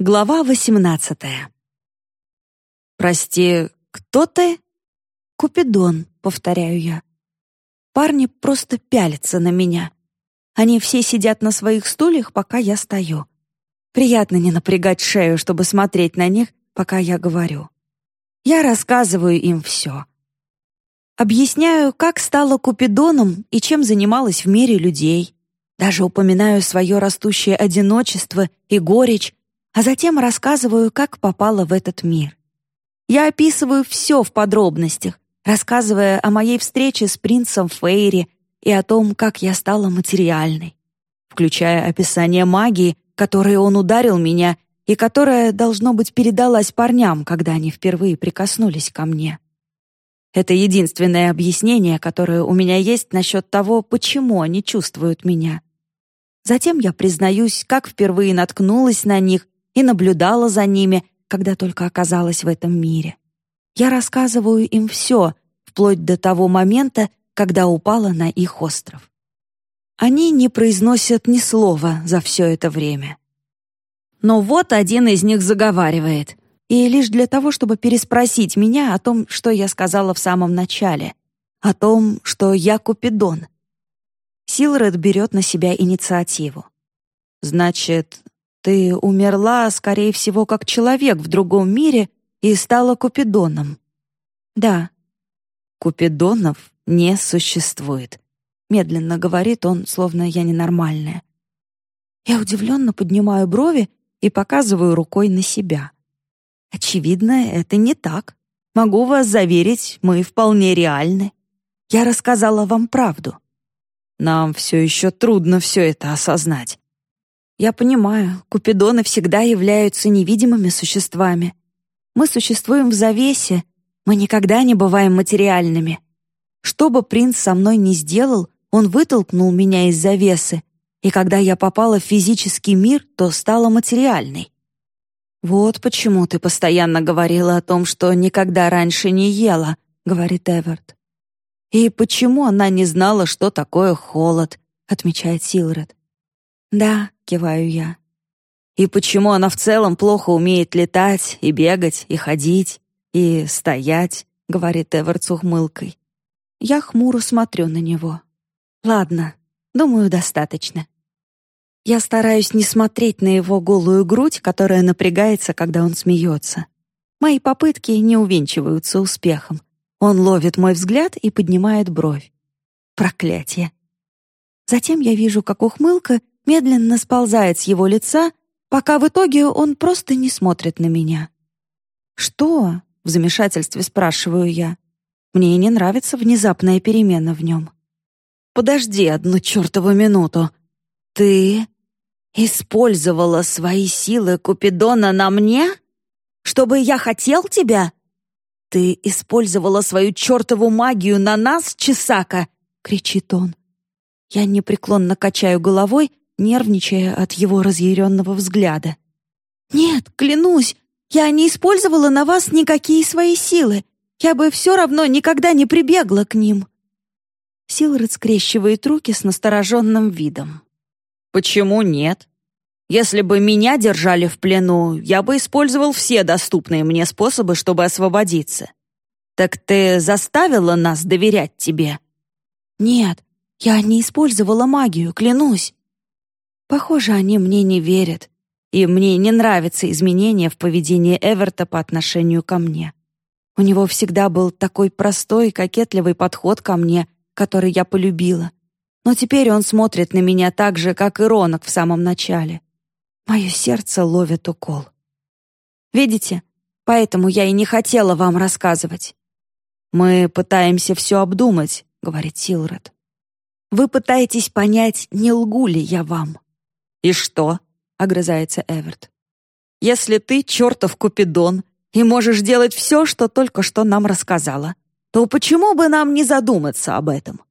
Глава восемнадцатая. «Прости, кто ты?» «Купидон», — повторяю я. Парни просто пялятся на меня. Они все сидят на своих стульях, пока я стою. Приятно не напрягать шею, чтобы смотреть на них, пока я говорю. Я рассказываю им все. Объясняю, как стала Купидоном и чем занималась в мире людей. Даже упоминаю свое растущее одиночество и горечь, а затем рассказываю, как попала в этот мир. Я описываю все в подробностях, рассказывая о моей встрече с принцем Фейри и о том, как я стала материальной, включая описание магии, которой он ударил меня и которая, должно быть, передалась парням, когда они впервые прикоснулись ко мне. Это единственное объяснение, которое у меня есть насчет того, почему они чувствуют меня. Затем я признаюсь, как впервые наткнулась на них и наблюдала за ними, когда только оказалась в этом мире. Я рассказываю им все, вплоть до того момента, когда упала на их остров. Они не произносят ни слова за все это время. Но вот один из них заговаривает, и лишь для того, чтобы переспросить меня о том, что я сказала в самом начале, о том, что я Купидон. Силред берет на себя инициативу. «Значит, ты умерла, скорее всего, как человек в другом мире и стала Купидоном. Да. Купидонов не существует. Медленно говорит он, словно я ненормальная. Я удивленно поднимаю брови и показываю рукой на себя. Очевидно, это не так. Могу вас заверить, мы вполне реальны. Я рассказала вам правду. Нам все еще трудно все это осознать. Я понимаю, купидоны всегда являются невидимыми существами. Мы существуем в завесе, мы никогда не бываем материальными. Что бы принц со мной ни сделал, он вытолкнул меня из завесы, и когда я попала в физический мир, то стала материальной. «Вот почему ты постоянно говорила о том, что никогда раньше не ела», — говорит Эверт. «И почему она не знала, что такое холод», — отмечает Силред. «Да, — киваю я. «И почему она в целом плохо умеет летать, и бегать, и ходить, и стоять?» — говорит Эверт с ухмылкой. Я хмуро смотрю на него. «Ладно, думаю, достаточно». Я стараюсь не смотреть на его голую грудь, которая напрягается, когда он смеется. Мои попытки не увенчиваются успехом. Он ловит мой взгляд и поднимает бровь. Проклятие. Затем я вижу, как ухмылка медленно сползает с его лица, пока в итоге он просто не смотрит на меня. «Что?» — в замешательстве спрашиваю я. Мне не нравится внезапная перемена в нем. «Подожди одну чертову минуту. Ты использовала свои силы Купидона на мне? Чтобы я хотел тебя? Ты использовала свою чертову магию на нас, Чесака?» — кричит он. Я непреклонно качаю головой, нервничая от его разъяренного взгляда. «Нет, клянусь, я не использовала на вас никакие свои силы. Я бы все равно никогда не прибегла к ним». Силред скрещивает руки с настороженным видом. «Почему нет? Если бы меня держали в плену, я бы использовал все доступные мне способы, чтобы освободиться. Так ты заставила нас доверять тебе?» «Нет, я не использовала магию, клянусь. Похоже, они мне не верят, и мне не нравятся изменения в поведении Эверта по отношению ко мне. У него всегда был такой простой, кокетливый подход ко мне, который я полюбила. Но теперь он смотрит на меня так же, как и Ронок в самом начале. Мое сердце ловит укол. Видите, поэтому я и не хотела вам рассказывать. «Мы пытаемся все обдумать», — говорит Силред. «Вы пытаетесь понять, не лгу ли я вам». «И что?» — огрызается Эверт. «Если ты чертов Купидон и можешь делать все, что только что нам рассказала, то почему бы нам не задуматься об этом?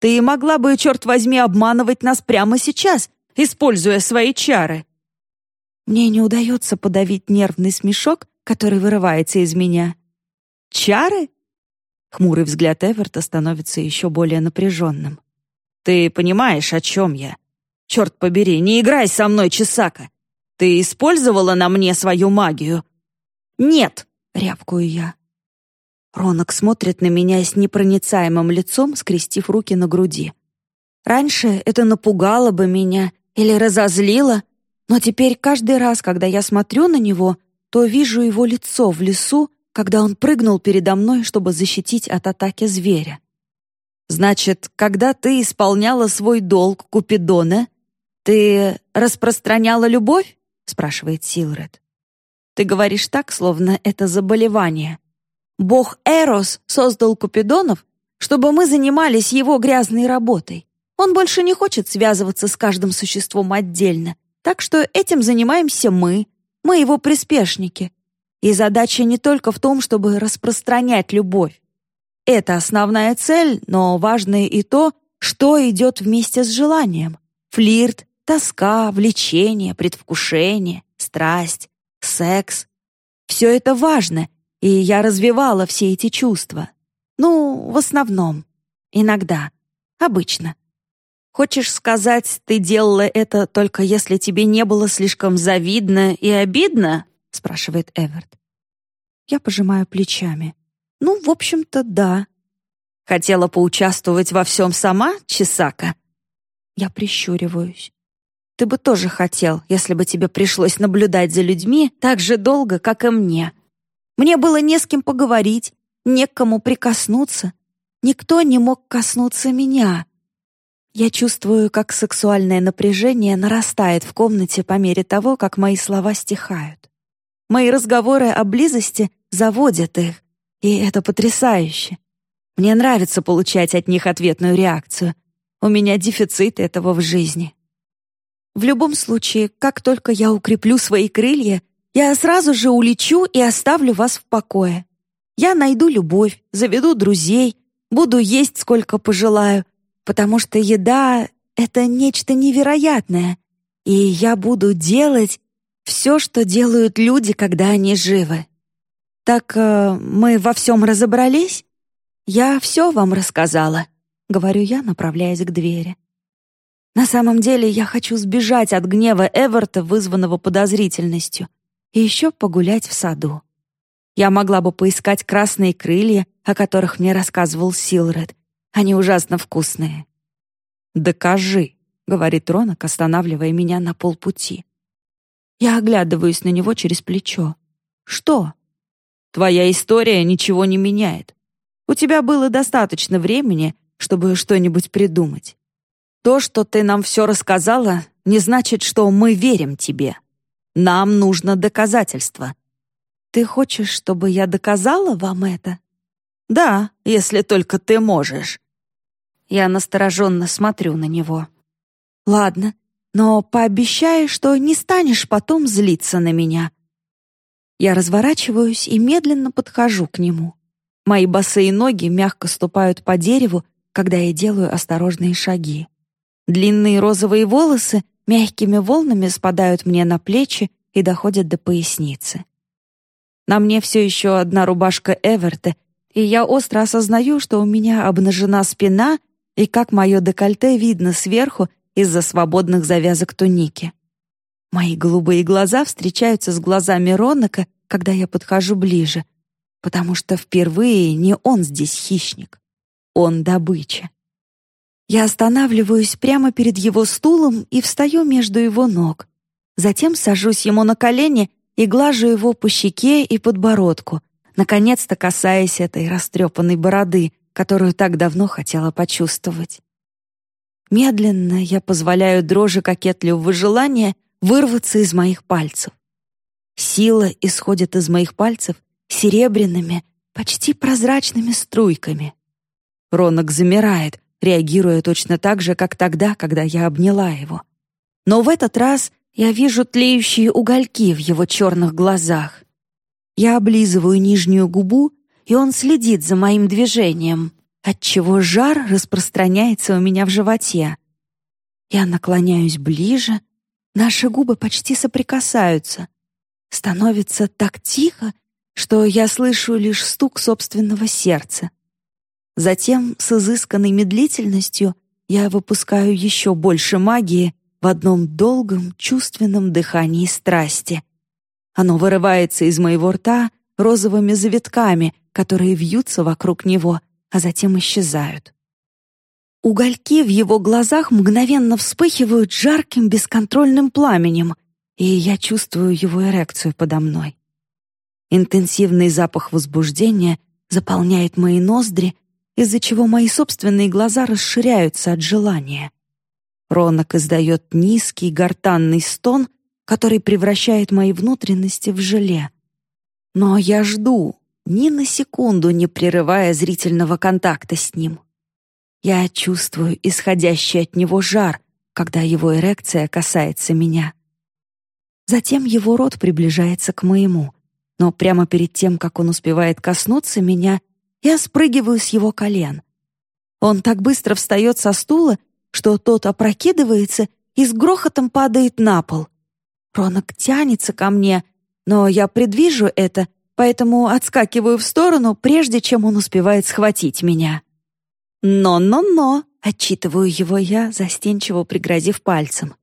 Ты могла бы, черт возьми, обманывать нас прямо сейчас, используя свои чары». Мне не удается подавить нервный смешок, который вырывается из меня. «Чары?» Хмурый взгляд Эверта становится еще более напряженным. «Ты понимаешь, о чем я?» Черт побери, не играй со мной, Чесака. Ты использовала на мне свою магию?» «Нет», — рявкую я. Ронок смотрит на меня с непроницаемым лицом, скрестив руки на груди. Раньше это напугало бы меня или разозлило, но теперь каждый раз, когда я смотрю на него, то вижу его лицо в лесу, когда он прыгнул передо мной, чтобы защитить от атаки зверя. «Значит, когда ты исполняла свой долг Купидона, ты распространяла любовь?» — спрашивает Силред. «Ты говоришь так, словно это заболевание. Бог Эрос создал Купидонов, чтобы мы занимались его грязной работой. Он больше не хочет связываться с каждым существом отдельно, так что этим занимаемся мы, мы его приспешники. И задача не только в том, чтобы распространять любовь. Это основная цель, но важно и то, что идет вместе с желанием. Флирт, тоска, влечение, предвкушение, страсть, секс. Все это важно, и я развивала все эти чувства. Ну, в основном. Иногда. Обычно. Хочешь сказать, ты делала это только если тебе не было слишком завидно и обидно? спрашивает Эверт. Я пожимаю плечами. Ну, в общем-то, да. Хотела поучаствовать во всем сама, Чесака? Я прищуриваюсь. Ты бы тоже хотел, если бы тебе пришлось наблюдать за людьми так же долго, как и мне. Мне было не с кем поговорить, не к кому прикоснуться. Никто не мог коснуться меня. Я чувствую, как сексуальное напряжение нарастает в комнате по мере того, как мои слова стихают. Мои разговоры о близости заводят их, и это потрясающе. Мне нравится получать от них ответную реакцию. У меня дефицит этого в жизни. В любом случае, как только я укреплю свои крылья, я сразу же улечу и оставлю вас в покое. Я найду любовь, заведу друзей, буду есть сколько пожелаю, потому что еда — это нечто невероятное, и я буду делать все, что делают люди, когда они живы. Так э, мы во всем разобрались? Я все вам рассказала, — говорю я, направляясь к двери. На самом деле я хочу сбежать от гнева Эверта, вызванного подозрительностью, и еще погулять в саду. Я могла бы поискать красные крылья, о которых мне рассказывал Силред. Они ужасно вкусные. «Докажи», — говорит Ронок, останавливая меня на полпути. Я оглядываюсь на него через плечо. «Что?» «Твоя история ничего не меняет. У тебя было достаточно времени, чтобы что-нибудь придумать. То, что ты нам все рассказала, не значит, что мы верим тебе. Нам нужно доказательство. Ты хочешь, чтобы я доказала вам это? Да, если только ты можешь. Я настороженно смотрю на него. Ладно, но пообещай, что не станешь потом злиться на меня. Я разворачиваюсь и медленно подхожу к нему. Мои босые ноги мягко ступают по дереву, когда я делаю осторожные шаги. Длинные розовые волосы мягкими волнами спадают мне на плечи и доходят до поясницы. На мне все еще одна рубашка Эверта, и я остро осознаю, что у меня обнажена спина и как мое декольте видно сверху из-за свободных завязок туники. Мои голубые глаза встречаются с глазами Ронака, когда я подхожу ближе, потому что впервые не он здесь хищник, он добыча. Я останавливаюсь прямо перед его стулом и встаю между его ног. Затем сажусь ему на колени и глажу его по щеке и подбородку, наконец-то касаясь этой растрепанной бороды, которую так давно хотела почувствовать. Медленно я позволяю дрожи кокетливого желания вырваться из моих пальцев. Сила исходит из моих пальцев серебряными, почти прозрачными струйками. Ронок замирает, реагируя точно так же, как тогда, когда я обняла его. Но в этот раз я вижу тлеющие угольки в его черных глазах. Я облизываю нижнюю губу, и он следит за моим движением, отчего жар распространяется у меня в животе. Я наклоняюсь ближе, наши губы почти соприкасаются. Становится так тихо, что я слышу лишь стук собственного сердца. Затем, с изысканной медлительностью, я выпускаю еще больше магии, в одном долгом чувственном дыхании страсти. Оно вырывается из моего рта розовыми завитками, которые вьются вокруг него, а затем исчезают. Угольки в его глазах мгновенно вспыхивают жарким бесконтрольным пламенем, и я чувствую его эрекцию подо мной. Интенсивный запах возбуждения заполняет мои ноздри, из-за чего мои собственные глаза расширяются от желания. Ронок издает низкий гортанный стон, который превращает мои внутренности в желе. Но я жду, ни на секунду не прерывая зрительного контакта с ним. Я чувствую исходящий от него жар, когда его эрекция касается меня. Затем его рот приближается к моему, но прямо перед тем, как он успевает коснуться меня, я спрыгиваю с его колен. Он так быстро встает со стула, что тот опрокидывается и с грохотом падает на пол. Ронок тянется ко мне, но я предвижу это, поэтому отскакиваю в сторону, прежде чем он успевает схватить меня. «Но-но-но!» — отчитываю его я, застенчиво пригрозив пальцем.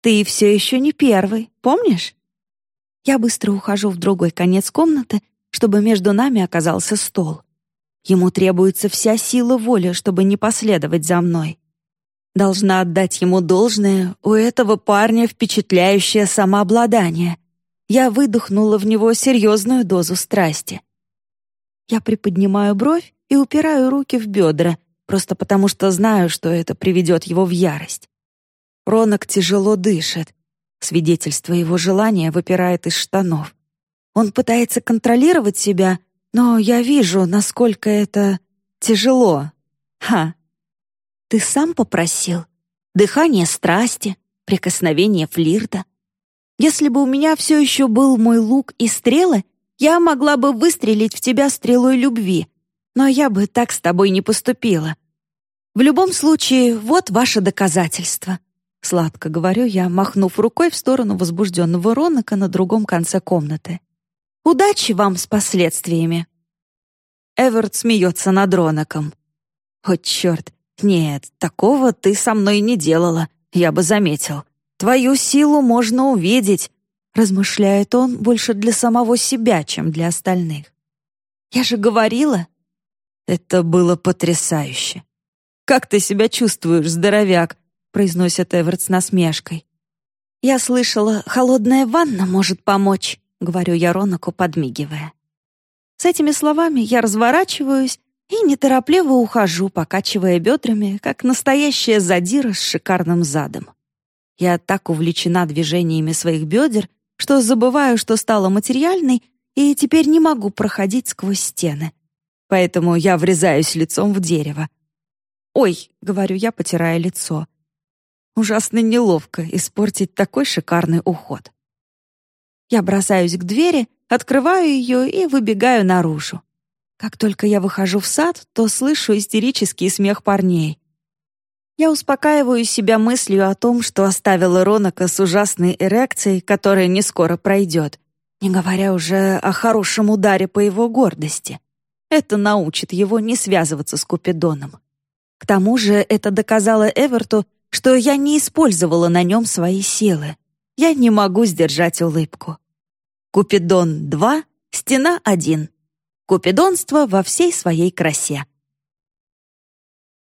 «Ты все еще не первый, помнишь?» Я быстро ухожу в другой конец комнаты, чтобы между нами оказался стол. Ему требуется вся сила воли, чтобы не последовать за мной. Должна отдать ему должное, у этого парня впечатляющее самообладание. Я выдохнула в него серьезную дозу страсти. Я приподнимаю бровь и упираю руки в бедра, просто потому что знаю, что это приведет его в ярость. Ронок тяжело дышит. Свидетельство его желания выпирает из штанов. Он пытается контролировать себя, но я вижу, насколько это тяжело. Ха! Ты сам попросил? Дыхание страсти, прикосновение флирта. Если бы у меня все еще был мой лук и стрелы, я могла бы выстрелить в тебя стрелой любви, но я бы так с тобой не поступила. В любом случае, вот ваше доказательство. Сладко говорю я, махнув рукой в сторону возбужденного Ронака на другом конце комнаты. Удачи вам с последствиями. Эверт смеется над Ронаком. О, черт, нет, такого ты со мной не делала, я бы заметил. Твою силу можно увидеть, размышляет он больше для самого себя, чем для остальных. Я же говорила, это было потрясающе. «Как ты себя чувствуешь, здоровяк?» — произносит Эверт с насмешкой. «Я слышала, холодная ванна может помочь», — говорю я Ронаку, подмигивая. С этими словами я разворачиваюсь и неторопливо ухожу, покачивая бедрами, как настоящая задира с шикарным задом. Я так увлечена движениями своих бедер, что забываю, что стала материальной, и теперь не могу проходить сквозь стены поэтому я врезаюсь лицом в дерево. «Ой», — говорю я, потирая лицо. Ужасно неловко испортить такой шикарный уход. Я бросаюсь к двери, открываю ее и выбегаю наружу. Как только я выхожу в сад, то слышу истерический смех парней. Я успокаиваю себя мыслью о том, что оставила Ронака с ужасной эрекцией, которая не скоро пройдет, не говоря уже о хорошем ударе по его гордости. Это научит его не связываться с Купидоном. К тому же это доказало Эверту, что я не использовала на нем свои силы. Я не могу сдержать улыбку. Купидон 2, стена 1. Купидонство во всей своей красе.